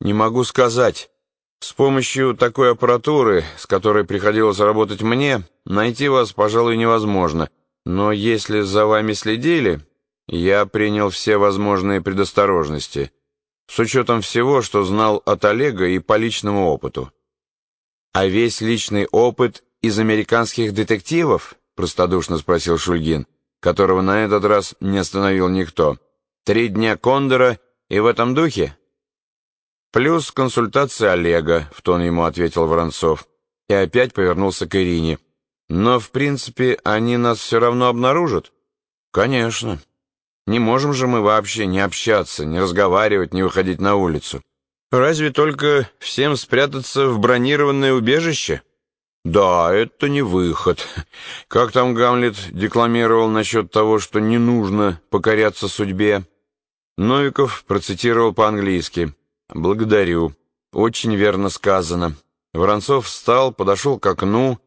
Не могу сказать. С помощью такой аппаратуры, с которой приходилось работать мне, найти вас, пожалуй, невозможно. Но если за вами следили, я принял все возможные предосторожности, с учетом всего, что знал от Олега и по личному опыту. А весь личный опыт из американских детективов? Простодушно спросил Шульгин, которого на этот раз не остановил никто. Три дня Кондора и в этом духе? Плюс консультация Олега, в тон ему ответил Воронцов, и опять повернулся к Ирине. Но, в принципе, они нас все равно обнаружат? Конечно. Не можем же мы вообще не общаться, не разговаривать, не выходить на улицу. Разве только всем спрятаться в бронированное убежище? Да, это не выход. Как там Гамлет декламировал насчет того, что не нужно покоряться судьбе? Новиков процитировал по-английски. «Благодарю. Очень верно сказано». Воронцов встал, подошел к окну,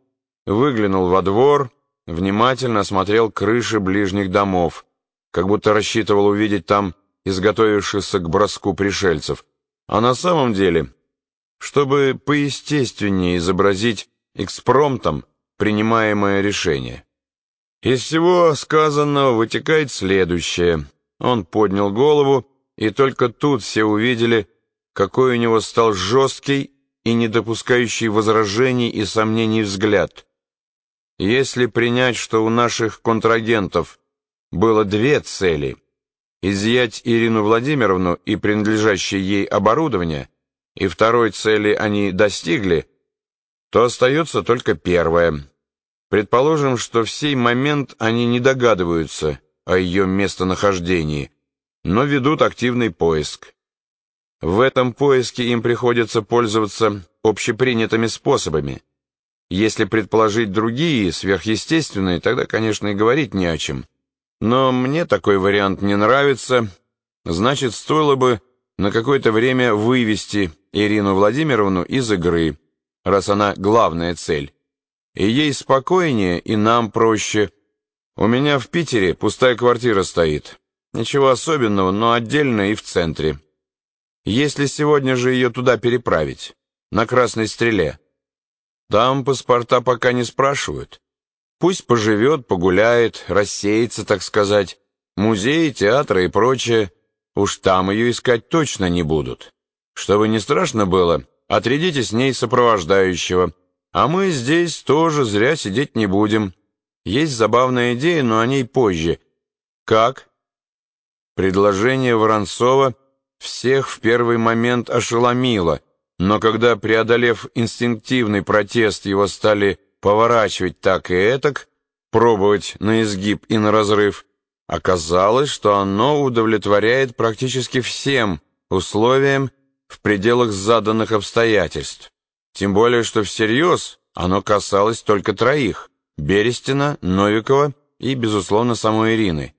выглянул во двор, внимательно осмотрел крыши ближних домов, как будто рассчитывал увидеть там изготовившихся к броску пришельцев. А на самом деле, чтобы поестественнее изобразить экспромтом принимаемое решение. Из всего сказанного вытекает следующее. Он поднял голову, и только тут все увидели, какой у него стал жесткий и не допускающий возражений и сомнений взгляд. Если принять, что у наших контрагентов было две цели — изъять Ирину Владимировну и принадлежащее ей оборудование, и второй цели они достигли, то остается только первая. Предположим, что в сей момент они не догадываются о ее местонахождении, но ведут активный поиск. В этом поиске им приходится пользоваться общепринятыми способами. Если предположить другие, сверхъестественные, тогда, конечно, и говорить не о чем. Но мне такой вариант не нравится. Значит, стоило бы на какое-то время вывести Ирину Владимировну из игры, раз она главная цель. И ей спокойнее, и нам проще. У меня в Питере пустая квартира стоит. Ничего особенного, но отдельно и в центре. Если сегодня же ее туда переправить, на Красной Стреле, там паспорта пока не спрашивают. Пусть поживет, погуляет, рассеется, так сказать. Музеи, театры и прочее. Уж там ее искать точно не будут. Чтобы не страшно было, отрядите с ней сопровождающего. А мы здесь тоже зря сидеть не будем. Есть забавная идея, но о ней позже. Как? Предложение Воронцова всех в первый момент ошеломило, но когда, преодолев инстинктивный протест, его стали поворачивать так и этак, пробовать на изгиб и на разрыв, оказалось, что оно удовлетворяет практически всем условиям в пределах заданных обстоятельств. Тем более, что всерьез оно касалось только троих — Берестина, Новикова и, безусловно, самой Ирины.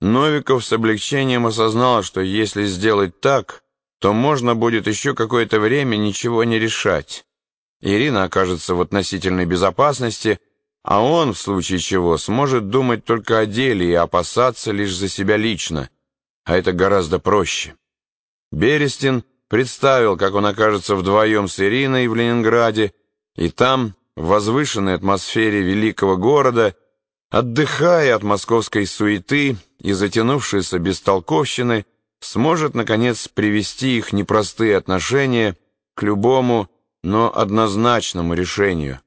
Новиков с облегчением осознал, что если сделать так, то можно будет еще какое-то время ничего не решать. Ирина окажется в относительной безопасности, а он, в случае чего, сможет думать только о деле и опасаться лишь за себя лично, а это гораздо проще. Берестин представил, как он окажется вдвоем с Ириной в Ленинграде, и там, в возвышенной атмосфере великого города, отдыхая от московской суеты и затянувшейся бестолковщины, сможет, наконец, привести их непростые отношения к любому, но однозначному решению.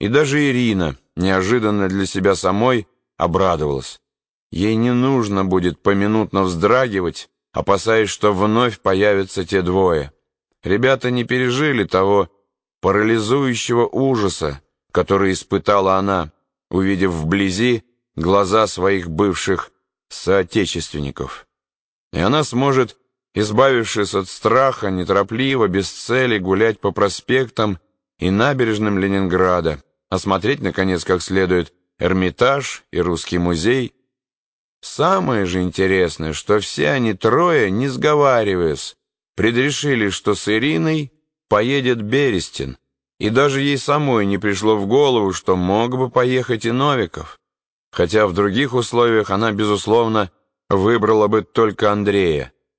И даже Ирина, неожиданно для себя самой, обрадовалась. Ей не нужно будет поминутно вздрагивать, опасаясь, что вновь появятся те двое. Ребята не пережили того парализующего ужаса, который испытала она, увидев вблизи глаза своих бывших соотечественников. И она сможет, избавившись от страха, неторопливо, без цели гулять по проспектам и набережным Ленинграда, осмотреть, наконец, как следует, Эрмитаж и Русский музей. Самое же интересное, что все они трое, не сговариваясь, предрешили, что с Ириной поедет Берестин, и даже ей самой не пришло в голову, что мог бы поехать и Новиков, хотя в других условиях она, безусловно, выбрала бы только Андрея.